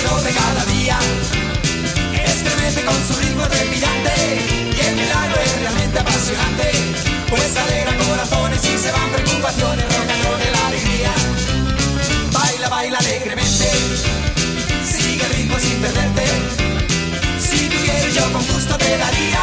de cada día. Estremece con su ritmo trepidante y el milagro es realmente apasionante, pues alegra corazones y se van preocupaciones, rock and roll de la alegría. Baila, baila alegremente, sigue el ritmo sin perderte. Si tú quieres yo con gusto te daría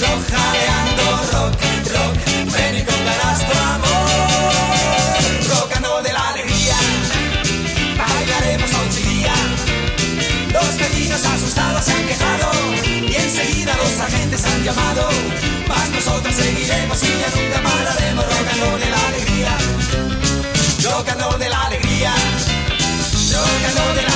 rock rock, rock, ven y contarás tu amor. Rock de la alegría, bailaremos a día. Los vecinos asustados se han quejado y enseguida los agentes han llamado. Mas nosotros seguiremos y ya nunca pararemos. Rock de la alegría, rock de la alegría, rock de la alegría.